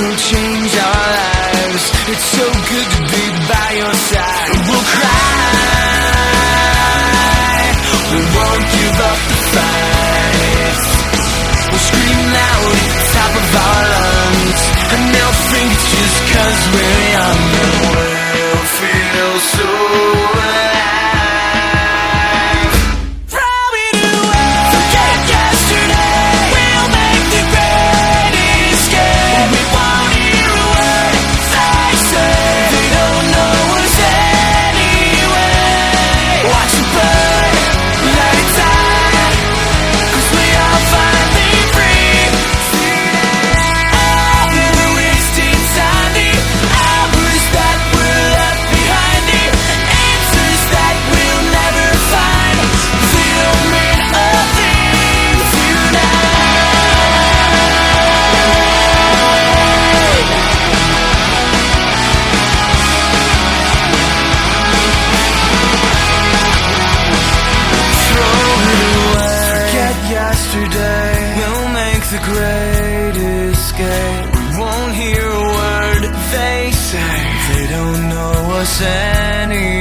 will change our lives. It's so good to be by your side. the great escape. We won't hear a word they say. They don't know us anymore.